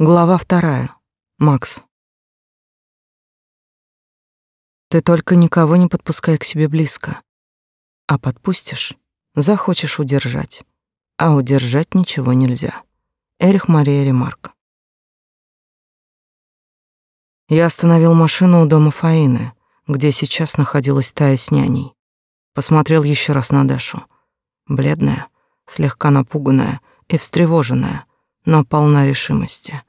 Глава вторая. Макс. Ты только никого не подпускай к себе близко. А подпустишь, захочешь удержать. А удержать ничего нельзя. Эрих Мария Ремарк. Я остановил машину у дома Фаины, где сейчас находилась Тая с няней. Посмотрел еще раз на Дашу. Бледная, слегка напуганная и встревоженная, но полна решимости.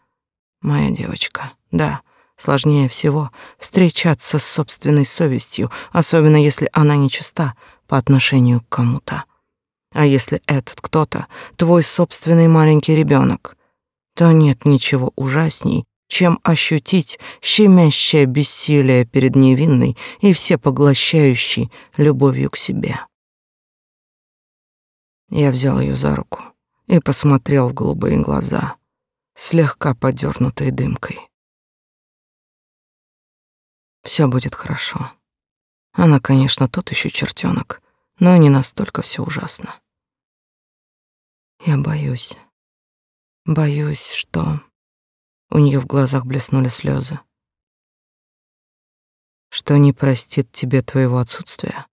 Моя девочка, да, сложнее всего встречаться с собственной совестью, особенно если она нечиста по отношению к кому-то. А если этот кто-то твой собственный маленький ребенок, то нет ничего ужасней, чем ощутить щемящее бессилие перед невинной и всепоглощающей любовью к себе. Я взял ее за руку и посмотрел в голубые глаза, слегка подернутой дымкой. Все будет хорошо. Она, конечно, тот еще чертенок, но не настолько все ужасно. Я боюсь. Боюсь, что... У нее в глазах блеснули слезы. Что не простит тебе твоего отсутствия?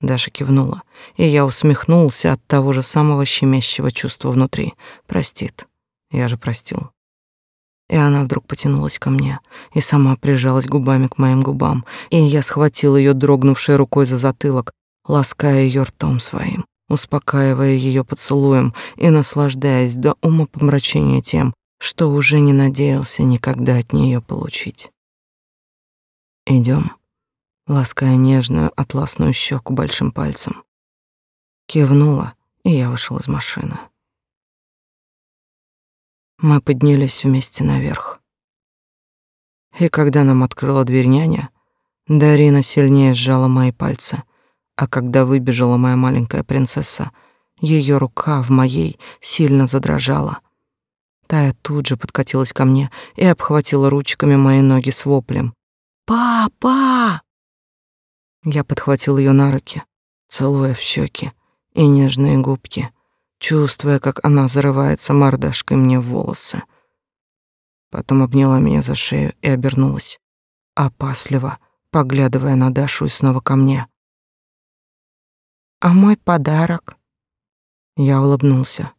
Даша кивнула, и я усмехнулся от того же самого щемящего чувства внутри. Простит. Я же простил. И она вдруг потянулась ко мне и сама прижалась губами к моим губам, и я схватил ее дрогнувшей рукой за затылок, лаская ее ртом своим, успокаивая ее поцелуем и наслаждаясь до ума помрачения тем, что уже не надеялся никогда от нее получить. Идем, лаская нежную атласную щеку большим пальцем. Кивнула, и я вышел из машины. Мы поднялись вместе наверх. И когда нам открыла дверь няня, Дарина сильнее сжала мои пальцы, а когда выбежала моя маленькая принцесса, ее рука в моей сильно задрожала. Тая тут же подкатилась ко мне и обхватила ручками мои ноги с воплем. «Папа!» Я подхватил ее на руки, целуя в щеки и нежные губки, чувствуя, как она зарывается мордашкой мне в волосы. Потом обняла меня за шею и обернулась, опасливо, поглядывая на Дашу и снова ко мне. «А мой подарок?» Я улыбнулся.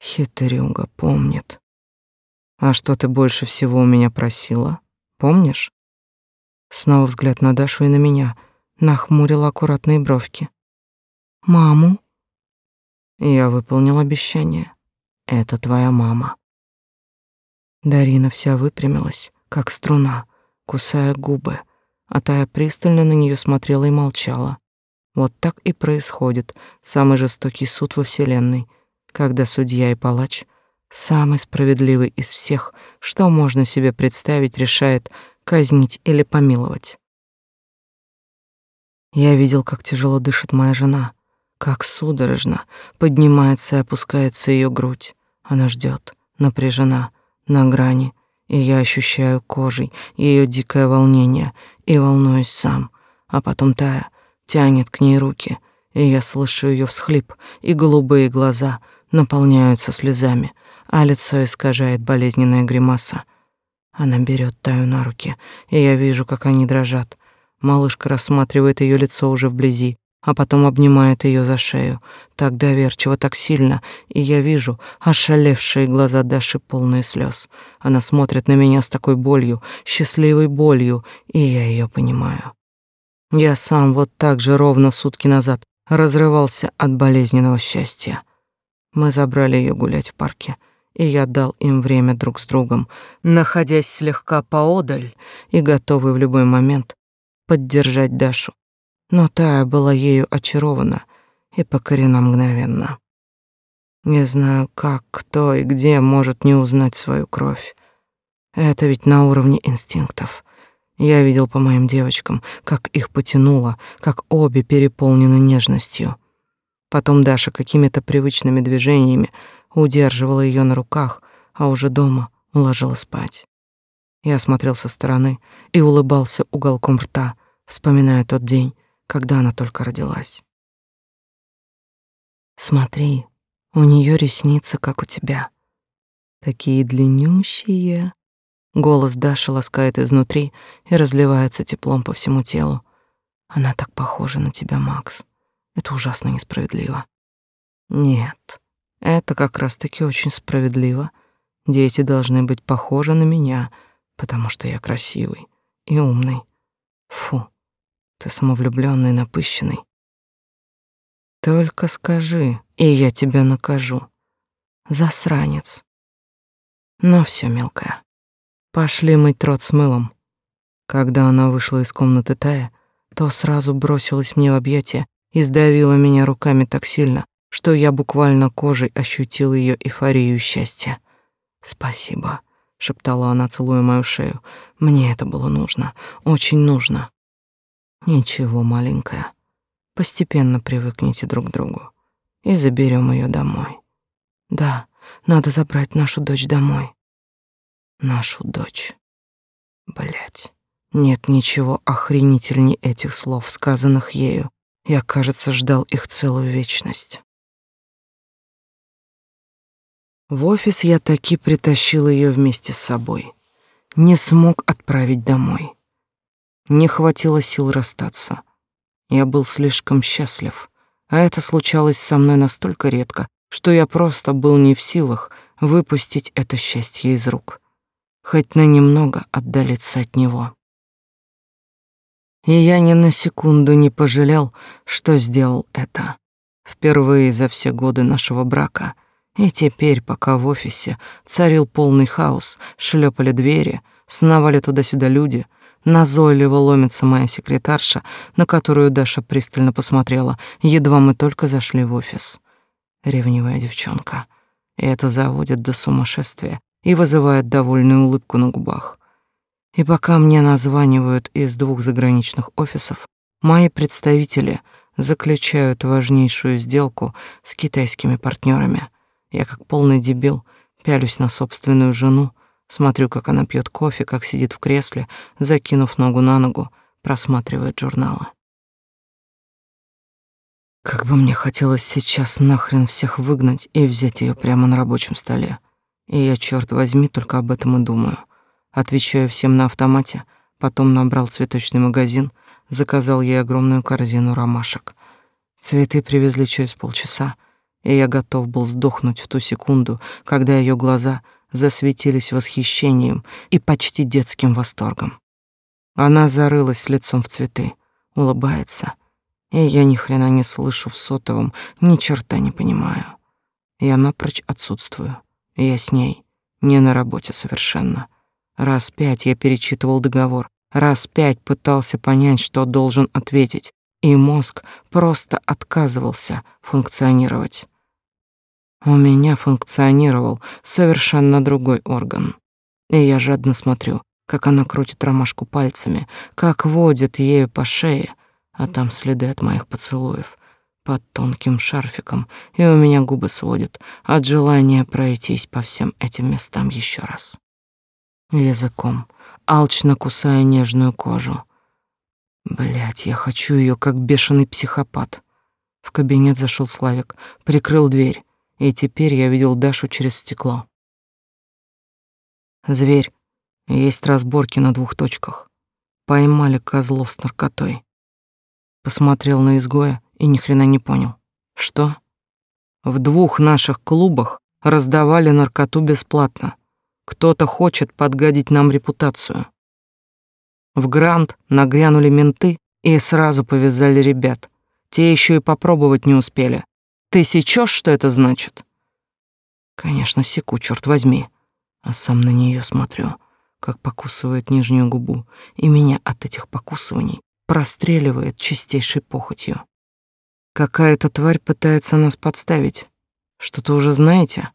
Хитрюга помнит. «А что ты больше всего у меня просила? Помнишь?» Снова взгляд на Дашу и на меня, нахмурила аккуратные бровки. «Маму?» Я выполнил обещание. Это твоя мама. Дарина вся выпрямилась, как струна, кусая губы, а Тая пристально на нее смотрела и молчала. Вот так и происходит самый жестокий суд во Вселенной, когда судья и палач, самый справедливый из всех, что можно себе представить, решает казнить или помиловать. Я видел, как тяжело дышит моя жена, как судорожно поднимается и опускается ее грудь. Она ждет, напряжена, на грани, и я ощущаю кожей ее дикое волнение и волнуюсь сам, а потом Тая тянет к ней руки, и я слышу ее всхлип, и голубые глаза наполняются слезами, а лицо искажает болезненная гримаса. Она берет Таю на руки, и я вижу, как они дрожат. Малышка рассматривает ее лицо уже вблизи, а потом обнимает ее за шею, так доверчиво, так сильно, и я вижу ошалевшие глаза Даши полные слез. Она смотрит на меня с такой болью, счастливой болью, и я ее понимаю. Я сам вот так же ровно сутки назад разрывался от болезненного счастья. Мы забрали ее гулять в парке, и я дал им время друг с другом, находясь слегка поодаль и готовый в любой момент поддержать Дашу но Тая была ею очарована и покорена мгновенно. Не знаю, как, кто и где может не узнать свою кровь. Это ведь на уровне инстинктов. Я видел по моим девочкам, как их потянуло, как обе переполнены нежностью. Потом Даша какими-то привычными движениями удерживала ее на руках, а уже дома уложила спать. Я смотрел со стороны и улыбался уголком рта, вспоминая тот день, когда она только родилась. Смотри, у нее ресницы, как у тебя. Такие длиннющие. Голос Даши ласкает изнутри и разливается теплом по всему телу. Она так похожа на тебя, Макс. Это ужасно несправедливо. Нет, это как раз-таки очень справедливо. Дети должны быть похожи на меня, потому что я красивый и умный. Фу, ты самовлюбленный, напыщенный. Только скажи, и я тебя накажу. Засранец. Но все мелкое. Пошли мыть рот с мылом. Когда она вышла из комнаты Тая, то сразу бросилась мне в объятия и сдавила меня руками так сильно, что я буквально кожей ощутил ее эйфорию счастья. «Спасибо», — шептала она, целуя мою шею. «Мне это было нужно, очень нужно». «Ничего, маленькая, постепенно привыкните друг к другу и заберем ее домой». «Да, надо забрать нашу дочь домой». «Нашу дочь». Блять. Нет ничего охренительней этих слов, сказанных ею. Я, кажется, ждал их целую вечность. В офис я таки притащил ее вместе с собой. Не смог отправить домой. Не хватило сил расстаться. Я был слишком счастлив, а это случалось со мной настолько редко, что я просто был не в силах выпустить это счастье из рук, хоть на немного отдалиться от него. И я ни на секунду не пожалел, что сделал это. Впервые за все годы нашего брака. И теперь, пока в офисе царил полный хаос, шлепали двери, сновали туда-сюда люди, назойливо ломится моя секретарша, на которую Даша пристально посмотрела, едва мы только зашли в офис. Ревнивая девчонка. И это заводит до сумасшествия и вызывает довольную улыбку на губах. И пока мне названивают из двух заграничных офисов, мои представители заключают важнейшую сделку с китайскими партнерами. Я как полный дебил пялюсь на собственную жену, смотрю, как она пьет кофе, как сидит в кресле, закинув ногу на ногу, просматривает журналы. Как бы мне хотелось сейчас нахрен всех выгнать и взять ее прямо на рабочем столе. И я, черт возьми, только об этом и думаю — Отвечаю всем на автомате, потом набрал цветочный магазин, заказал ей огромную корзину ромашек. Цветы привезли через полчаса, и я готов был сдохнуть в ту секунду, когда ее глаза засветились восхищением и почти детским восторгом. Она зарылась лицом в цветы, улыбается, и я ни хрена не слышу в сотовом, ни черта не понимаю. Я напрочь отсутствую. Я с ней, не на работе совершенно. Раз пять я перечитывал договор, раз пять пытался понять, что должен ответить, и мозг просто отказывался функционировать. У меня функционировал совершенно другой орган. И я жадно смотрю, как она крутит ромашку пальцами, как водит ею по шее, а там следы от моих поцелуев под тонким шарфиком, и у меня губы сводят от желания пройтись по всем этим местам еще раз языком, алчно кусая нежную кожу. Блять, я хочу ее как бешеный психопат. В кабинет зашел Славик, прикрыл дверь, и теперь я видел Дашу через стекло. Зверь. Есть разборки на двух точках. Поймали козлов с наркотой. Посмотрел на изгоя и ни хрена не понял. Что? В двух наших клубах раздавали наркоту бесплатно. Кто-то хочет подгадить нам репутацию. В Грант нагрянули менты и сразу повязали ребят. Те еще и попробовать не успели. Ты сечешь, что это значит? Конечно, секу, черт возьми. А сам на нее смотрю, как покусывает нижнюю губу, и меня от этих покусываний простреливает чистейшей похотью. Какая-то тварь пытается нас подставить. Что-то уже знаете?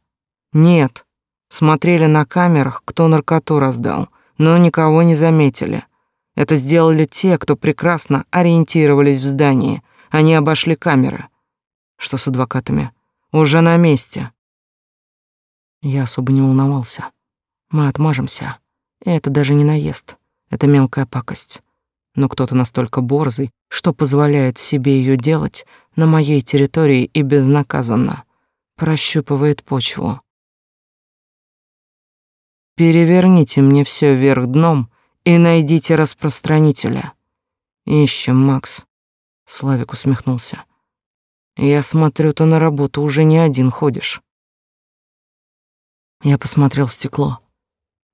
Нет, Смотрели на камерах, кто наркоту раздал, но никого не заметили. Это сделали те, кто прекрасно ориентировались в здании. Они обошли камеры. Что с адвокатами? Уже на месте. Я особо не волновался. Мы отмажемся. И это даже не наезд. Это мелкая пакость. Но кто-то настолько борзый, что позволяет себе ее делать на моей территории и безнаказанно. Прощупывает почву, Переверните мне все вверх дном и найдите распространителя. Ищем, Макс. Славик усмехнулся. Я смотрю, ты на работу уже не один ходишь. Я посмотрел в стекло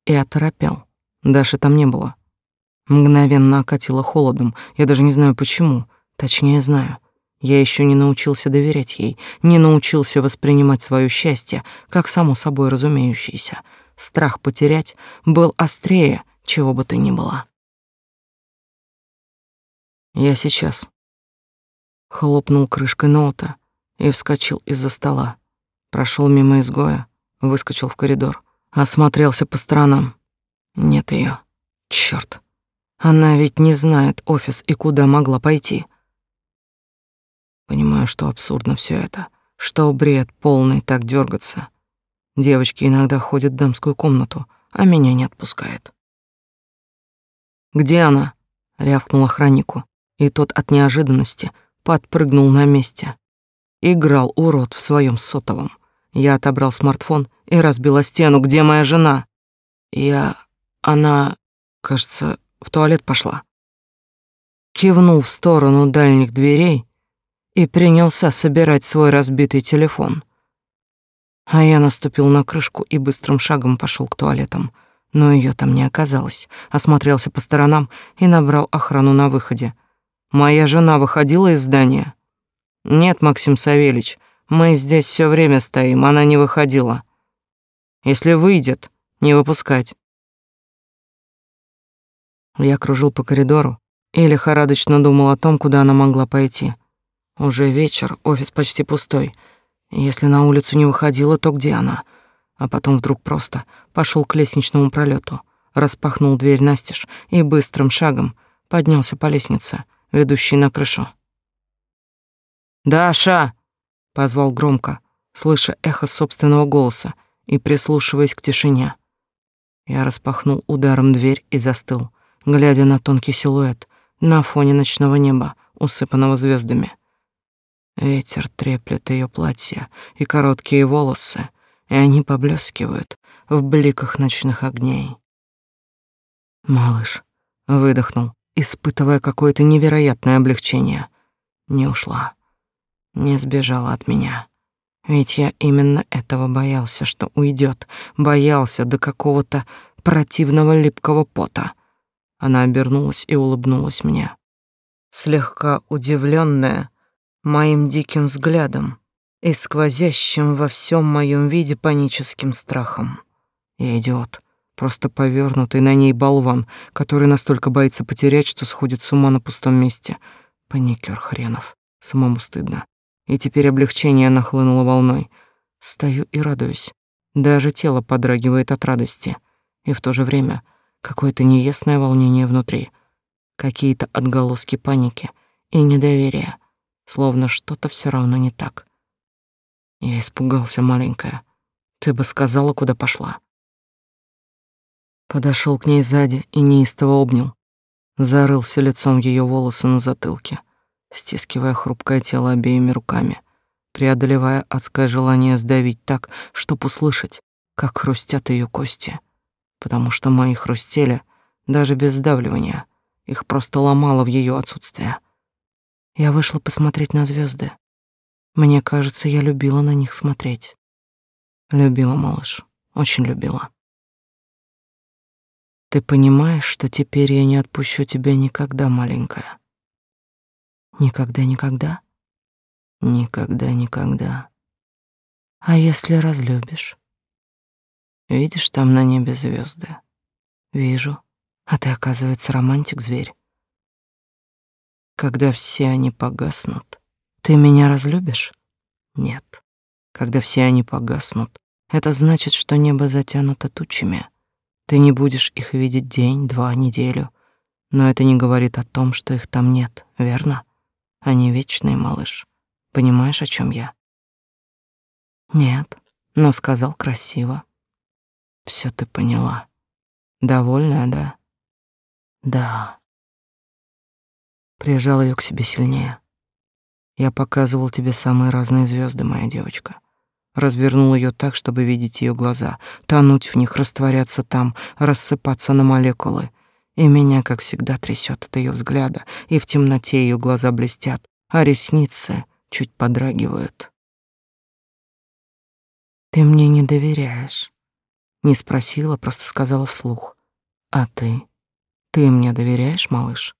и оторопел. Даши там не было. Мгновенно окатило холодом. Я даже не знаю почему. Точнее, знаю. Я еще не научился доверять ей, не научился воспринимать свое счастье как само собой разумеющееся. Страх потерять был острее, чего бы то ни было. Я сейчас хлопнул крышкой ноута и вскочил из-за стола. Прошел мимо изгоя, выскочил в коридор, осмотрелся по сторонам. Нет ее. Черт! Она ведь не знает офис и куда могла пойти. Понимаю, что абсурдно все это, что бред полный так дергаться. Девочки иногда ходят в дамскую комнату, а меня не отпускает. «Где она?» — рявкнул охраннику, и тот от неожиданности подпрыгнул на месте. Играл урод в своем сотовом. Я отобрал смартфон и разбил о стену. «Где моя жена?» «Я... она... кажется, в туалет пошла». Кивнул в сторону дальних дверей и принялся собирать свой разбитый телефон. А я наступил на крышку и быстрым шагом пошел к туалетам. Но ее там не оказалось. Осмотрелся по сторонам и набрал охрану на выходе. Моя жена выходила из здания? Нет, Максим Савельич, мы здесь все время стоим, она не выходила. Если выйдет, не выпускать. Я кружил по коридору и лихорадочно думал о том, куда она могла пойти. Уже вечер, офис почти пустой. Если на улицу не выходила, то где она? А потом вдруг просто пошел к лестничному пролету, распахнул дверь настежь и быстрым шагом поднялся по лестнице, ведущей на крышу. «Даша!» — позвал громко, слыша эхо собственного голоса и прислушиваясь к тишине. Я распахнул ударом дверь и застыл, глядя на тонкий силуэт на фоне ночного неба, усыпанного звездами. Ветер треплет ее платье и короткие волосы, и они поблескивают в бликах ночных огней. Малыш выдохнул, испытывая какое-то невероятное облегчение. Не ушла, не сбежала от меня. Ведь я именно этого боялся, что уйдет, боялся до какого-то противного липкого пота. Она обернулась и улыбнулась мне. Слегка удивленная, моим диким взглядом и сквозящим во всем моем виде паническим страхом. Я идиот, просто повернутый на ней болван, который настолько боится потерять, что сходит с ума на пустом месте. Паникер хренов, самому стыдно. И теперь облегчение нахлынуло волной. Стою и радуюсь. Даже тело подрагивает от радости. И в то же время какое-то неясное волнение внутри. Какие-то отголоски паники и недоверия — словно что-то все равно не так. Я испугался, маленькая. Ты бы сказала, куда пошла. Подошел к ней сзади и неистово обнял. Зарылся лицом в ее волосы на затылке, стискивая хрупкое тело обеими руками, преодолевая адское желание сдавить так, чтоб услышать, как хрустят ее кости. Потому что мои хрустели даже без сдавливания, их просто ломало в ее отсутствие. Я вышла посмотреть на звезды. Мне кажется, я любила на них смотреть. Любила, малыш, очень любила. Ты понимаешь, что теперь я не отпущу тебя никогда, маленькая? Никогда, никогда? Никогда, никогда. А если разлюбишь? Видишь там на небе звезды? Вижу. А ты, оказывается, романтик-зверь когда все они погаснут. Ты меня разлюбишь? Нет. Когда все они погаснут, это значит, что небо затянуто тучами. Ты не будешь их видеть день, два, неделю. Но это не говорит о том, что их там нет, верно? Они вечные, малыш. Понимаешь, о чем я? Нет, но сказал красиво. Все ты поняла. Довольная, да? Да прижал ее к себе сильнее. Я показывал тебе самые разные звезды, моя девочка. Развернул ее так, чтобы видеть ее глаза, тонуть в них, растворяться там, рассыпаться на молекулы. И меня, как всегда, трясет от ее взгляда, и в темноте ее глаза блестят, а ресницы чуть подрагивают. Ты мне не доверяешь. Не спросила, просто сказала вслух. А ты? Ты мне доверяешь, малыш?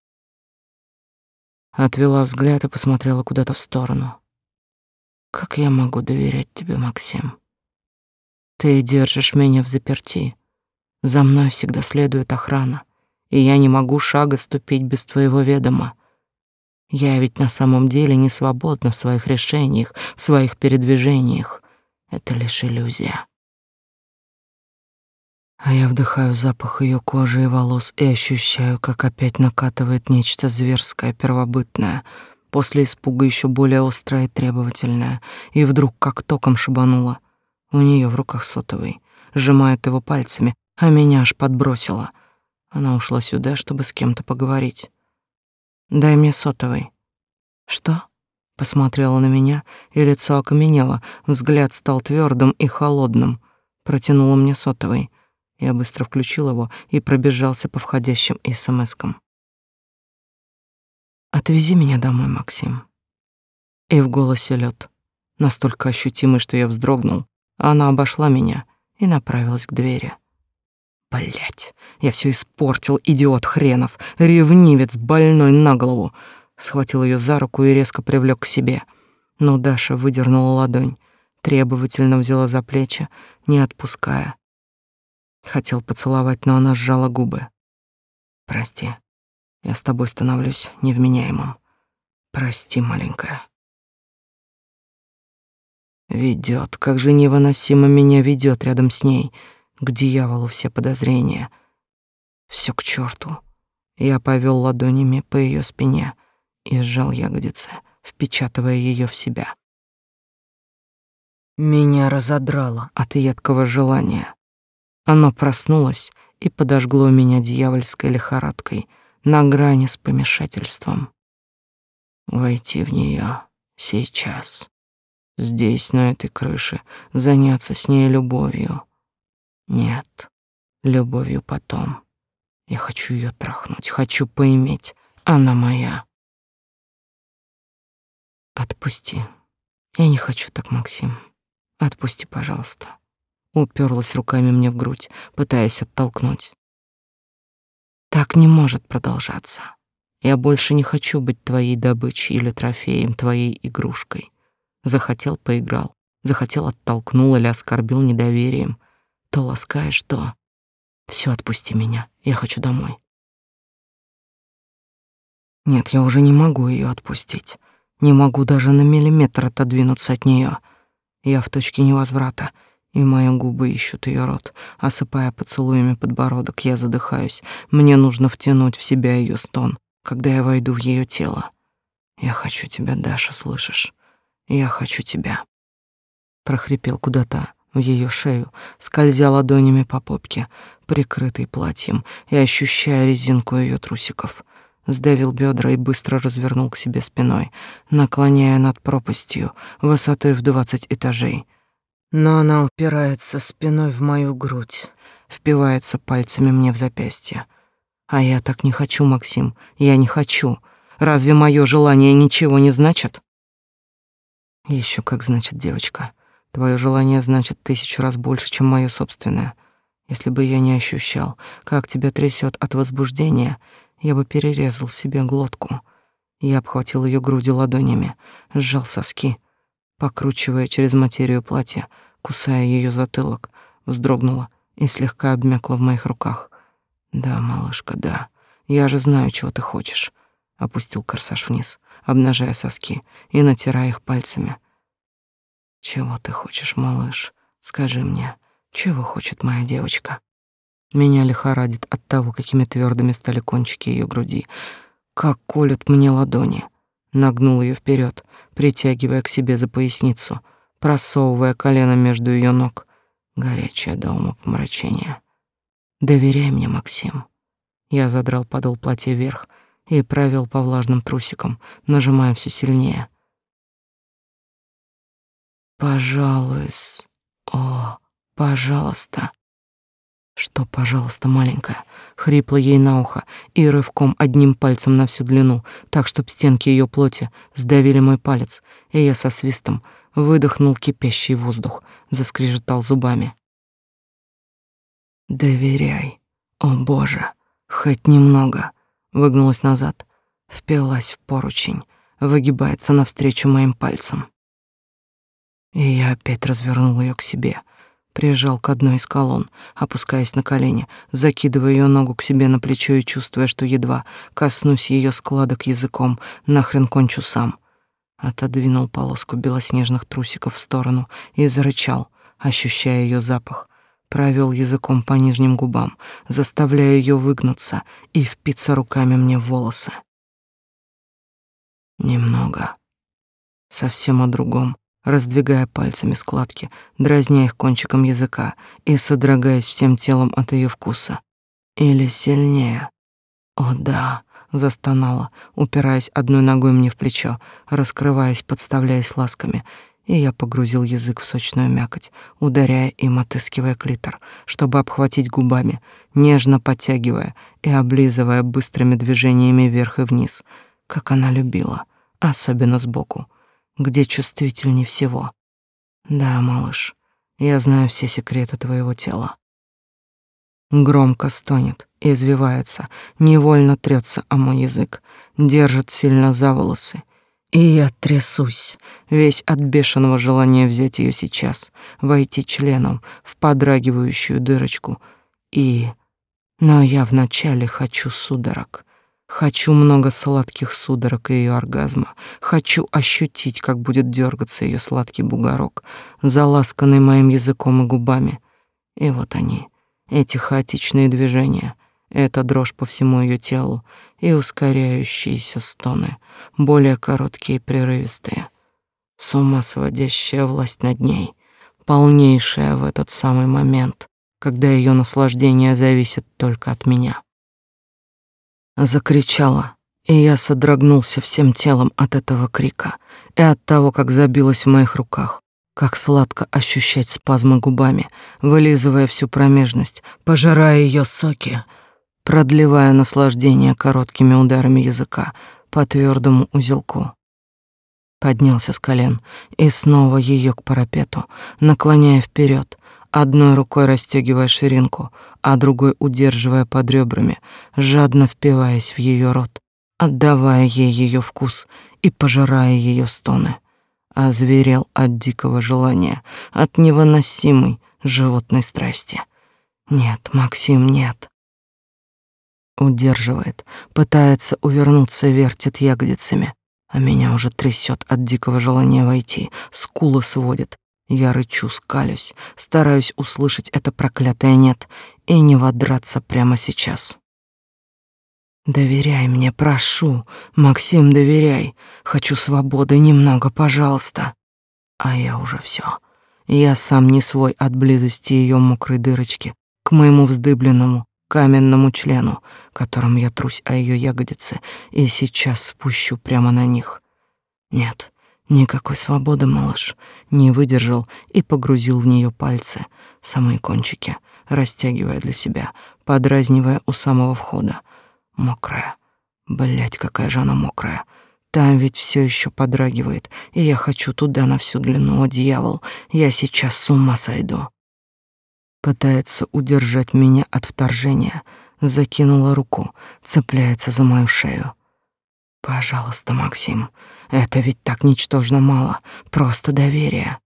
Отвела взгляд и посмотрела куда-то в сторону. Как я могу доверять тебе, Максим? Ты держишь меня в заперти. За мной всегда следует охрана, и я не могу шага ступить без твоего ведома. Я ведь на самом деле не свободна в своих решениях, в своих передвижениях. Это лишь иллюзия. А я вдыхаю запах ее кожи и волос и ощущаю, как опять накатывает нечто зверское, первобытное, после испуга еще более острое и требовательное, и вдруг как током шибануло. У нее в руках сотовый, сжимает его пальцами, а меня аж подбросило. Она ушла сюда, чтобы с кем-то поговорить. «Дай мне сотовый». «Что?» Посмотрела на меня, и лицо окаменело, взгляд стал твердым и холодным. Протянула мне сотовый. Я быстро включил его и пробежался по входящим СМСкам. «Отвези меня домой, Максим». И в голосе лед, настолько ощутимый, что я вздрогнул, а она обошла меня и направилась к двери. Блять, я все испортил, идиот хренов, ревнивец больной на голову. Схватил ее за руку и резко привлек к себе. Но Даша выдернула ладонь, требовательно взяла за плечи, не отпуская, Хотел поцеловать, но она сжала губы. Прости. Я с тобой становлюсь невменяемым. Прости, маленькая. Ведет, как же невыносимо меня ведет рядом с ней. К дьяволу все подозрения. Все к черту. Я повел ладонями по ее спине и сжал ягодицы, впечатывая ее в себя. Меня разодрало от едкого желания. Оно проснулось и подожгло меня дьявольской лихорадкой на грани с помешательством. Войти в нее сейчас, здесь, на этой крыше, заняться с ней любовью. Нет, любовью потом. Я хочу ее трахнуть, хочу поиметь. Она моя. Отпусти. Я не хочу так, Максим. Отпусти, пожалуйста уперлась руками мне в грудь, пытаясь оттолкнуть. Так не может продолжаться. Я больше не хочу быть твоей добычей или трофеем, твоей игрушкой. Захотел — поиграл, захотел — оттолкнул или оскорбил недоверием. То ласкаешь, то... Все, отпусти меня, я хочу домой. Нет, я уже не могу ее отпустить. Не могу даже на миллиметр отодвинуться от нее. Я в точке невозврата — и мои губы ищут ее рот, осыпая поцелуями подбородок. Я задыхаюсь. Мне нужно втянуть в себя ее стон, когда я войду в ее тело. Я хочу тебя, Даша, слышишь? Я хочу тебя. Прохрипел куда-то в ее шею, скользя ладонями по попке, прикрытой платьем, и ощущая резинку ее трусиков. Сдавил бедра и быстро развернул к себе спиной, наклоняя над пропастью высотой в двадцать этажей но она упирается спиной в мою грудь, впивается пальцами мне в запястье. А я так не хочу, Максим, я не хочу. Разве мое желание ничего не значит? Еще как значит, девочка. Твое желание значит тысячу раз больше, чем мое собственное. Если бы я не ощущал, как тебя трясет от возбуждения, я бы перерезал себе глотку. Я обхватил ее груди ладонями, сжал соски, покручивая через материю платья, кусая ее затылок, вздрогнула и слегка обмякла в моих руках. «Да, малышка, да, я же знаю, чего ты хочешь», — опустил корсаж вниз, обнажая соски и натирая их пальцами. «Чего ты хочешь, малыш? Скажи мне, чего хочет моя девочка?» Меня лихорадит от того, какими твердыми стали кончики ее груди, как колют мне ладони. Нагнул ее вперед, притягивая к себе за поясницу — просовывая колено между ее ног, горячее до умопомрачения. «Доверяй мне, Максим». Я задрал подол платья вверх и провел по влажным трусикам, нажимая все сильнее. Пожалуйс. О, пожалуйста. Что, пожалуйста, маленькая? Хрипло ей на ухо и рывком одним пальцем на всю длину, так, чтоб стенки ее плоти сдавили мой палец, и я со свистом выдохнул кипящий воздух, заскрежетал зубами. Доверяй. О, Боже, хоть немного. Выгнулась назад, впилась в поручень, выгибается навстречу моим пальцам. И я опять развернул ее к себе, прижал к одной из колонн, опускаясь на колени, закидывая ее ногу к себе на плечо и чувствуя, что едва коснусь ее складок языком, нахрен кончу сам. Отодвинул полоску белоснежных трусиков в сторону и зарычал, ощущая ее запах, провел языком по нижним губам, заставляя ее выгнуться и впиться руками мне в волосы. Немного. Совсем о другом, раздвигая пальцами складки, дразня их кончиком языка и содрогаясь всем телом от ее вкуса. Или сильнее. О да, застонала, упираясь одной ногой мне в плечо, раскрываясь, подставляясь ласками, и я погрузил язык в сочную мякоть, ударяя им, отыскивая клитор, чтобы обхватить губами, нежно подтягивая и облизывая быстрыми движениями вверх и вниз, как она любила, особенно сбоку, где чувствительнее всего. Да, малыш, я знаю все секреты твоего тела. Громко стонет, извивается, невольно трется о мой язык, держит сильно за волосы — и я трясусь, весь от бешеного желания взять ее сейчас, войти членом в подрагивающую дырочку. И... Но я вначале хочу судорог. Хочу много сладких судорог и ее оргазма. Хочу ощутить, как будет дергаться ее сладкий бугорок, заласканный моим языком и губами. И вот они, эти хаотичные движения, эта дрожь по всему ее телу и ускоряющиеся стоны — более короткие и прерывистые. С ума сводящая власть над ней, полнейшая в этот самый момент, когда ее наслаждение зависит только от меня. Закричала, и я содрогнулся всем телом от этого крика и от того, как забилась в моих руках, как сладко ощущать спазмы губами, вылизывая всю промежность, пожирая ее соки, продлевая наслаждение короткими ударами языка, по твердому узелку. Поднялся с колен и снова ее к парапету, наклоняя вперед, одной рукой расстегивая ширинку, а другой удерживая под ребрами, жадно впиваясь в ее рот, отдавая ей ее вкус и пожирая ее стоны. Озверел от дикого желания, от невыносимой животной страсти. Нет, Максим, нет. Удерживает, пытается увернуться, вертит ягодицами, а меня уже трясет от дикого желания войти, скулы сводит. Я рычу, скалюсь, стараюсь услышать это проклятое «нет» и не водраться прямо сейчас. «Доверяй мне, прошу, Максим, доверяй. Хочу свободы немного, пожалуйста». А я уже все. Я сам не свой от близости ее мокрой дырочки к моему вздыбленному, каменному члену, которым я трусь о ее ягодицы и сейчас спущу прямо на них. Нет, никакой свободы, малыш. Не выдержал и погрузил в нее пальцы, самые кончики, растягивая для себя, подразнивая у самого входа. Мокрая. Блять, какая же она мокрая. Там ведь все еще подрагивает, и я хочу туда на всю длину, о дьявол, я сейчас с ума сойду пытается удержать меня от вторжения, закинула руку, цепляется за мою шею. Пожалуйста, Максим, это ведь так ничтожно мало, просто доверие.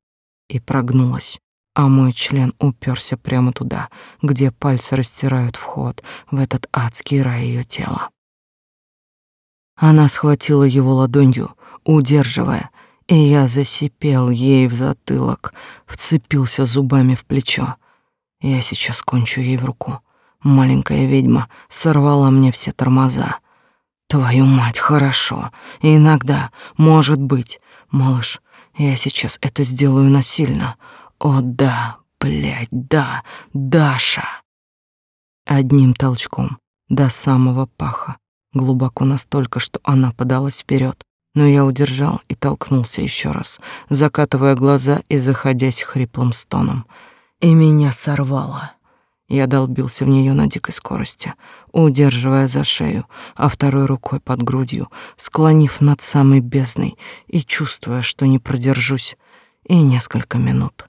И прогнулась, а мой член уперся прямо туда, где пальцы растирают вход в этот адский рай ее тела. Она схватила его ладонью, удерживая, и я засипел ей в затылок, вцепился зубами в плечо. Я сейчас кончу ей в руку. Маленькая ведьма сорвала мне все тормоза. Твою мать, хорошо. Иногда, может быть, малыш, я сейчас это сделаю насильно. О да, блядь, да, Даша. Одним толчком до самого паха, глубоко настолько, что она подалась вперед, Но я удержал и толкнулся еще раз, закатывая глаза и заходясь хриплым стоном. И меня сорвало. Я долбился в нее на дикой скорости, удерживая за шею, а второй рукой под грудью, склонив над самой бездной и чувствуя, что не продержусь и несколько минут.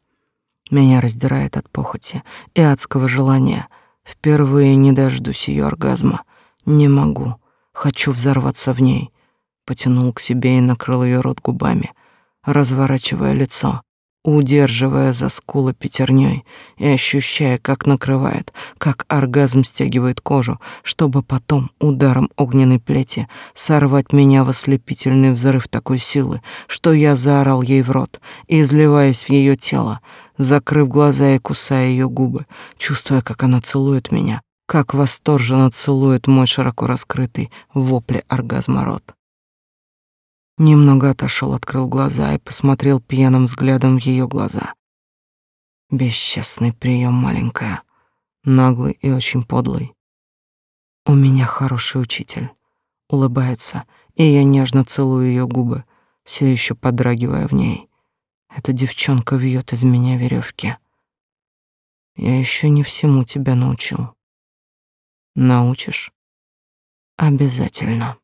Меня раздирает от похоти и адского желания. Впервые не дождусь ее оргазма. Не могу. Хочу взорваться в ней. Потянул к себе и накрыл ее рот губами, разворачивая лицо, удерживая за скулы пятерней и ощущая, как накрывает, как оргазм стягивает кожу, чтобы потом ударом огненной плети сорвать меня в ослепительный взрыв такой силы, что я заорал ей в рот, изливаясь в ее тело, закрыв глаза и кусая ее губы, чувствуя, как она целует меня, как восторженно целует мой широко раскрытый вопли оргазма рот. Немного отошел, открыл глаза и посмотрел пьяным взглядом в ее глаза. Бесчестный прием, маленькая, наглый и очень подлый. У меня хороший учитель. Улыбается, и я нежно целую ее губы, все еще подрагивая в ней. Эта девчонка вьет из меня веревки. Я еще не всему тебя научил. Научишь? Обязательно.